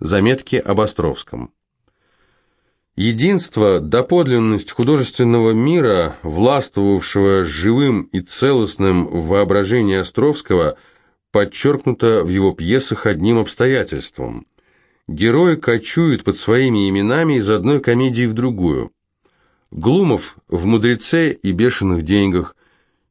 Заметки об Островском. Единство, доподлинность художественного мира, властвовавшего живым и целостным в воображении Островского, подчеркнуто в его пьесах одним обстоятельством. Герои кочуют под своими именами из одной комедии в другую. Глумов в «Мудреце» и «Бешеных деньгах»,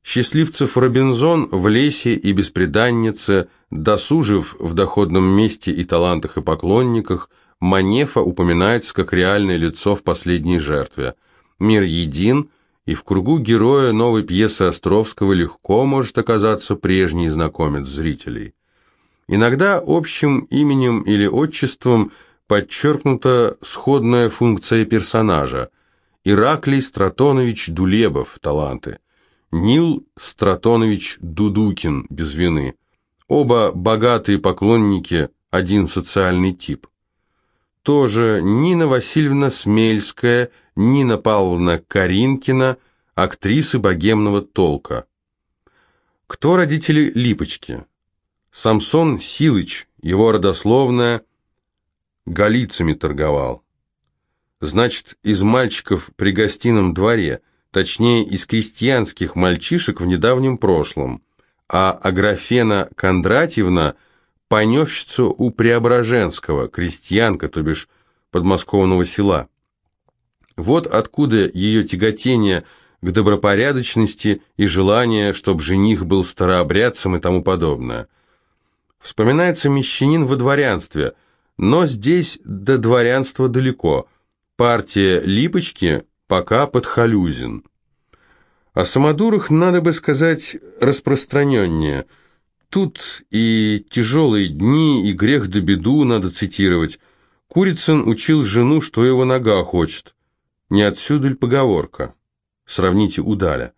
Счастливцев Робинзон в «Лесе» и «Беспреданнице», Досужев в «Доходном месте» и «Талантах и поклонниках», Манефа упоминается как реальное лицо в «Последней жертве». Мир един, и в кругу героя новой пьесы Островского легко может оказаться прежний знакомец зрителей. Иногда общим именем или отчеством подчеркнута сходная функция персонажа. Ираклий Стратонович Дулебов, таланты. Нил Стратонович Дудукин, без вины. Оба богатые поклонники, один социальный тип. Тоже Нина Васильевна Смельская, Нина Павловна Каринкина, актрисы богемного толка. Кто родители Липочки? Самсон Силыч, его родословная, голицами торговал. Значит, из мальчиков при гостином дворе, точнее, из крестьянских мальчишек в недавнем прошлом, а Аграфена Кондратьевна – поневщицу у Преображенского, крестьянка, то бишь подмосковного села. Вот откуда ее тяготение к добропорядочности и желание, чтобы жених был старообрядцем и тому подобное – Вспоминается мещанин во дворянстве, но здесь до дворянства далеко. Партия Липочки пока подхалюзин. О самодурах надо бы сказать распространеннее. Тут и тяжелые дни, и грех да беду надо цитировать. Курицын учил жену, что его нога хочет. Не отсюда ли поговорка? Сравните удаля.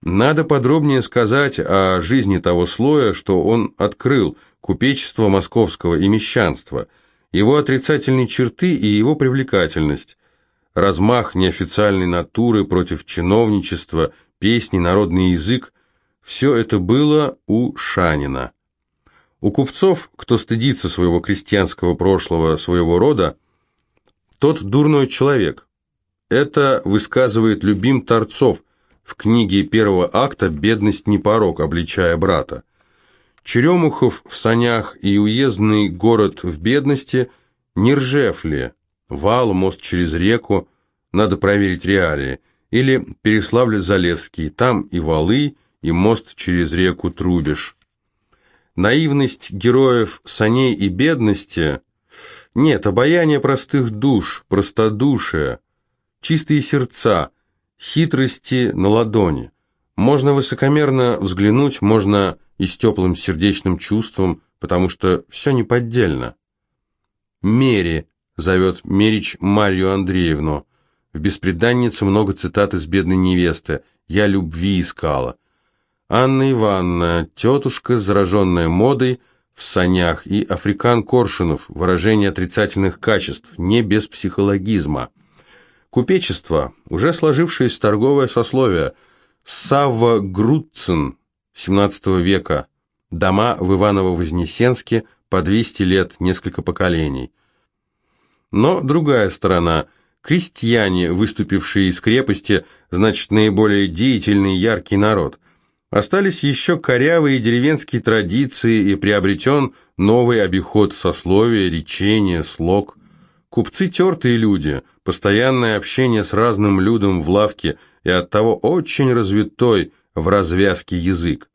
Надо подробнее сказать о жизни того слоя, что он открыл, купечество московского и мещанства, его отрицательные черты и его привлекательность, размах неофициальной натуры против чиновничества, песни, народный язык – все это было у Шанина. У купцов, кто стыдится своего крестьянского прошлого, своего рода, тот дурной человек. Это высказывает любим Торцов – в книге первого акта «Бедность не порог, обличая брата». Черемухов в санях и уездный город в бедности не ржев ли? Вал, мост через реку, надо проверить реалии. Или Переславль-Залесский, там и валы, и мост через реку Трубиш. Наивность героев саней и бедности – нет, обаяние простых душ, простодушие, чистые сердца, Хитрости на ладони. Можно высокомерно взглянуть, можно и с теплым сердечным чувством, потому что все неподдельно. «Мери», — зовет Мерич Марию Андреевну. В «Беспреданнице» много цитат из «Бедной невесты». «Я любви искала». Анна Ивановна, тетушка, зараженная модой, в санях, и Африкан Коршунов, выражение отрицательных качеств, не без психологизма. Купечество, уже сложившееся торговое сословие, Савва Грудцин, 17 века, дома в Иваново-Вознесенске по 200 лет, несколько поколений. Но другая сторона – крестьяне, выступившие из крепости, значит, наиболее деятельный яркий народ. Остались еще корявые деревенские традиции и приобретен новый обиход сословия, речения, слог – Купцы тертые люди, постоянное общение с разным людом в лавке и оттого очень развитой в развязке язык.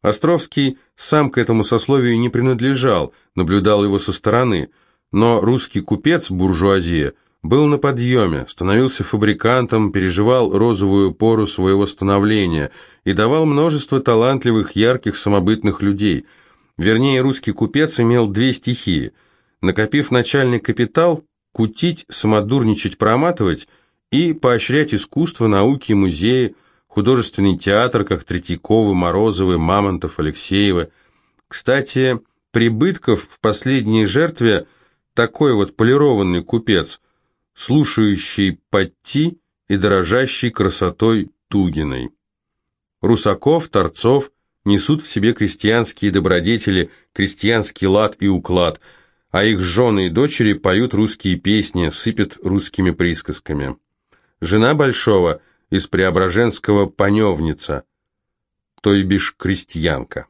Островский сам к этому сословию не принадлежал, наблюдал его со стороны, но русский купец буржуазия был на подъеме, становился фабрикантом, переживал розовую пору своего становления и давал множество талантливых, ярких, самобытных людей. Вернее, русский купец имел две стихии. Накопив начальный капитал, кутить, самодурничать, проматывать и поощрять искусство, науки, музеи, художественный театр, как Третьяковы, Морозовы, Мамонтов, Алексеевы. Кстати, Прибытков в последней жертве такой вот полированный купец, слушающий подти и дорожащий красотой Тугиной. Русаков, Торцов несут в себе крестьянские добродетели, крестьянский лад и уклад – а их жены и дочери поют русские песни, сыпят русскими присказками. Жена Большого из Преображенского паневница, то и бишь крестьянка.